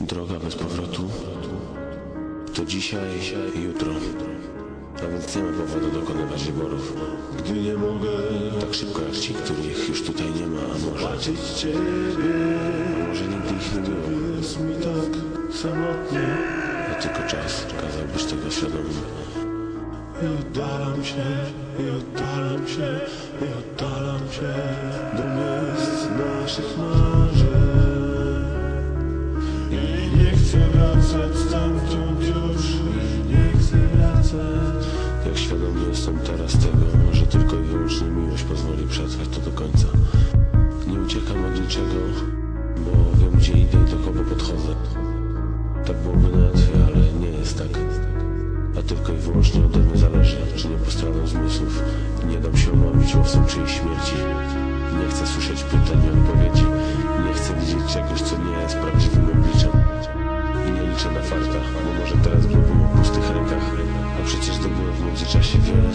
Droga bez powrotu to dzisiaj i jutro. A więc nie ma powodu dokonywać wyborów. Gdy nie mogę tak szybko jak ci, których już tutaj nie ma, a może zobaczyć ciebie, a może nigdy ich nie było. Jest mi tak samotnie, a tylko czas kazał być tego świadomym. I oddalam się, i oddalam się, i oddalam się do miejsc naszych marzeń. Stamtąd już nie chcę wracać. Jak świadomy jestem teraz tego Że tylko i wyłącznie miłość pozwoli przetrwać to do końca. Nie uciekam od niczego Bo wiem gdzie idę i do kogo podchodzę. Tak byłoby najłatwiej, ale nie jest tak. A tylko i wyłącznie ode mnie zależy Czy nie postradam zmysłów. Nie dam się omamić łowcom czyjejś śmierci nie liczę na farta, bo może teraz byłbym w pustych rękach. A przecież zdobyłem w międzyczasie wiele